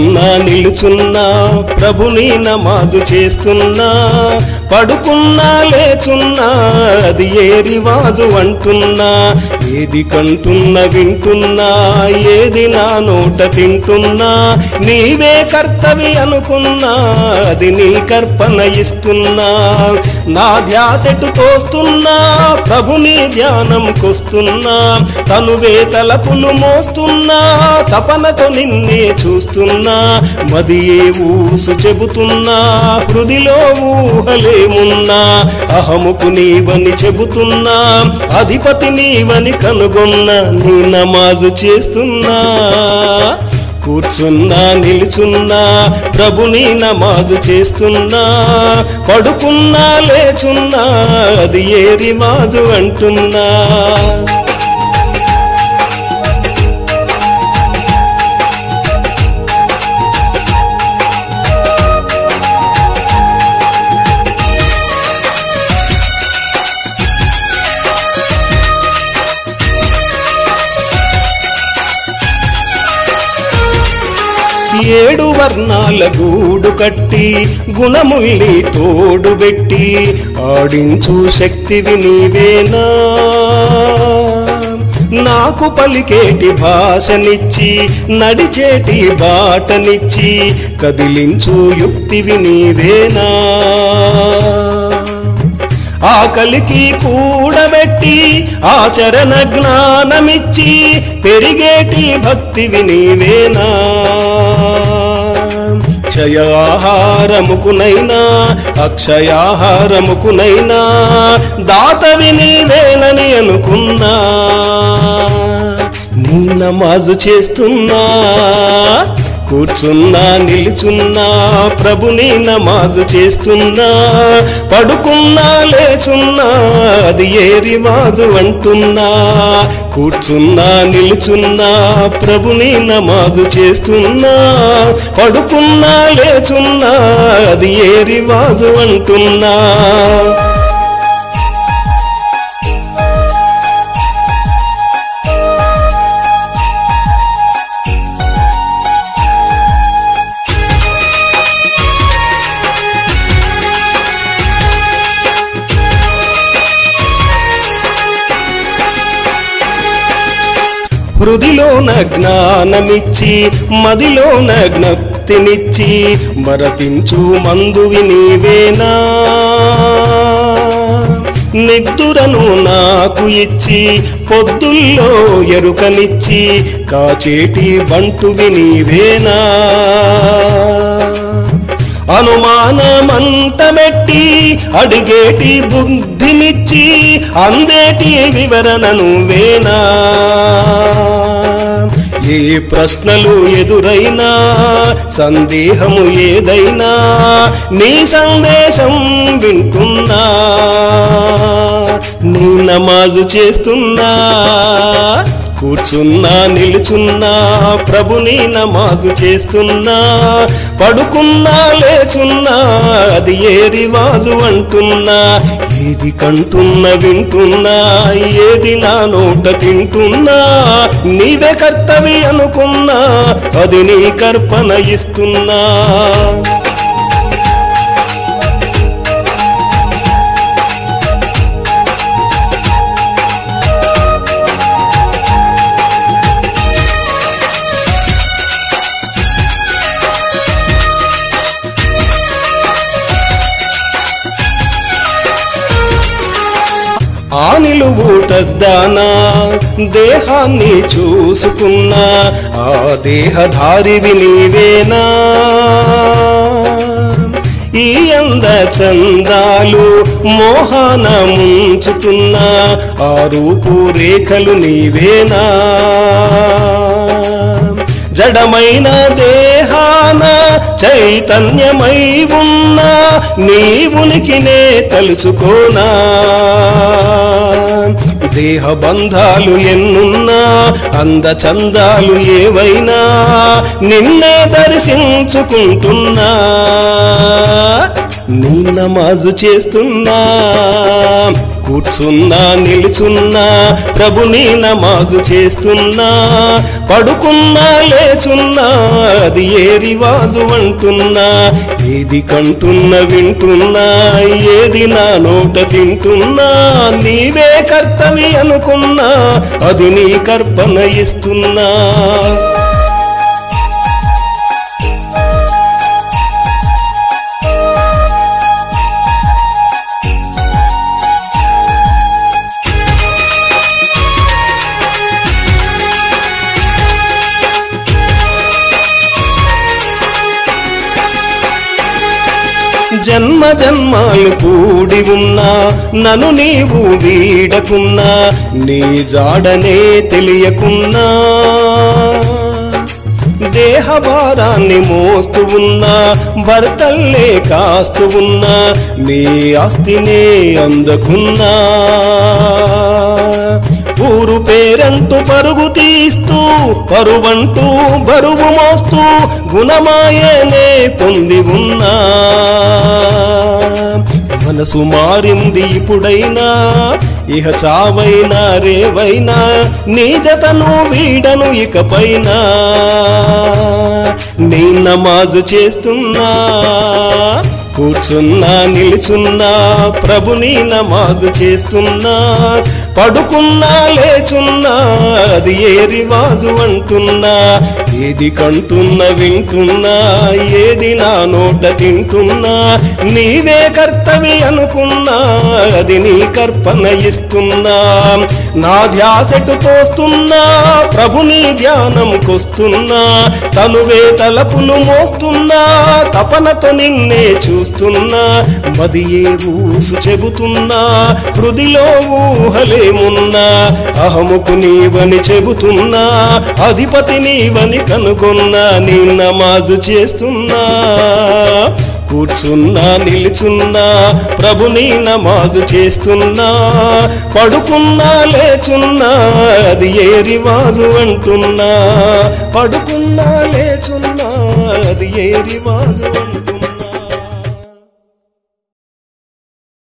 me కూర్చున్నా నిలుచున్నా ప్రభుని నమాజు చేస్తున్నా పడుకున్నా లేచున్నా అది ఏ రివాజు అంటున్నా ఏది కంటున్నా వింటున్నా ఏది నా నోట తింటున్నా నీవే కర్తవి అనుకున్నా అది నీ కర్పణ ఇస్తున్నా నా ధ్యాసెటు తోస్తున్నా ప్రభుని ధ్యానంకొస్తున్నా తనువే తలపును మోస్తున్నా తపనతో నిన్నే చూస్తున్నా మదియే ఊసు చెబుతున్నా హృదిలో ఊహలేమున్నా అహముకు నీవని చెబుతున్నా అధిపతి నీవని కనుగొన్నా నీ నమాజు చేస్తున్నా. కూర్చున్నా నిలుచున్నా ప్రభుని నమాజు చేస్తున్నా పడుకున్నా లేచున్నా అది ఏ రిమాజు అంటున్నా. ఏడు వర్ణాల గూడు కట్టి గుణముల్ని తోడుబెట్టి ఆడించు శక్తివి నీవేనా? నాకు పలికేటి భాషనిచ్చి నడిచేటి బాటనిచ్చి కదిలించు యుక్తివి నీవేనా? ఆకలికి కూడబెట్టి ఆచరణ జ్ఞానమిచ్చి పెరిగేటి భక్తివి నీవేనా క్షయాహారముకునైనా అక్షయాహారముకునైనా దాతవి నీవేనని అనుకున్నా. నీ నమాజు చేస్తున్నా కూర్చున్నా నిలుచున్నా ప్రభుని నమాజు చేస్తున్నా పడుకున్నా లేచున్నా అది ఏ రివాజు అంటున్నా? కూర్చున్నా నిలుచున్నా ప్రభుని నమాజు చేస్తున్నా పడుకున్నా లేచున్నా అది ఏ రివాజు అంటున్నా? హృదిలోన జ్ఞానమిచ్చి మదిలోన జ్ఞప్తినిచ్చి మరపించు మందువి నీవేనా? నిద్దురను నాకు ఇచ్చి పొద్దుల్లో ఎరుకనిచ్చి కాచేటి బంటువి నీవేనా? అనుమానమంటమెట్టి అడిగేటి బుద్ధినిచ్చి అందేటి వివరణ నువ్వేనా ఏ ప్రశ్నలు ఎదురైనా సందేహము ఏదైనా నీ సందేశం వింటున్నా నీ నమాజు చేస్తున్నా కూర్చున్నా నిలుచున్నా ప్రభుని నమాజు చేస్తున్నా పడుకున్నా లేచున్నా అది ఏ రివాజు అంటున్నా ఏది కంటున్నా వింటున్నా ఏది నా నోట తింటున్నా నీవే కర్తవి అనుకున్నా అది నీ కర్పణ ఇస్తున్నా. పూటద్దానా దేహాన్ని చూసుకున్నా ఆ దేహధారివి నీవేనా? ఈ అంద చందాలు మోహన ముంచుతున్నా ఆ రూపు రేఖలు నీవేనా? జడమైన దేహాన చైతన్యమై ఉన్న నీ ఉనికినే తలుచుకోనా. దేహ బంధాలు ఎన్నున్నా అంద చందాలు ఏవైనా నిన్నే దర్శించుకుంటున్నా. నీ నమాజు చేస్తున్నా కూర్చున్నా నిలుచున్నా ప్రభు నీ నమాజు చేస్తున్నా పడుకున్నా లేచున్నా అది ఏ రివాజు అంటున్నా ఏది కంటున్నా వింటున్నా ఏది నా నోట తింటున్నా నీవే కర్తవి అనుకున్నా అది నీ కర్పణ ఇస్తున్నా. జన్మ జన్మాలు కూడి ఉన్నా నన్ను నీవు వీడకున్నా నీ జాడనే తెలియకున్నా. దేహభారాన్ని మోస్తూ ఉన్నా భర్తల్లే కాస్తూ ఉన్నా నీ ఆస్తినే అందుకున్నా. ఊరు పేరంటూ పరుగు తీస్తూ పరువంటూ బరువు మోస్తూ గుణమాయనే పొంది ఉన్నా. మనసు మారింది ఇప్పుడైనా ఇహ చావైనా రేవైనా నీజతను వీడను ఇకపైనా. నీ నమాజు చేస్తున్నా. కూర్చున్నా నిలుచున్నా ప్రభుని నమాజు చేస్తున్నా పడుకున్నా లేచున్నా అది ఏ రివాజు అంటున్నా? ఏది కంటున్నా వింటున్నా ఏది నా నోట తింటున్నా నీవే కర్తవి అనుకున్నా అది నీ కర్పణ ఇస్తున్నా. నా ధ్యాసెటు తోస్తున్నా ప్రభుని ధ్యానంకొస్తున్నా తనువే తలపును మోస్తున్నా తపనతో నిన్నే చూస్తున్నా. మదియే ఊసు చెబుతున్నా హృదిలో ఊహలేమున్నా అహముకు నీవని చెబుతున్నా అధిపతి నీవని కనుగొన్నా నీ నమాజు చేస్తున్నా కూర్చున్నా నిలుచున్నా ప్రభుని నమాజు చేస్తున్నా పడుకున్నా లేచున్నా అది ఏ రివాజు అంటున్నా? పడుకున్నా లేచున్నా అది ఏ రివాజు అంటున్నా?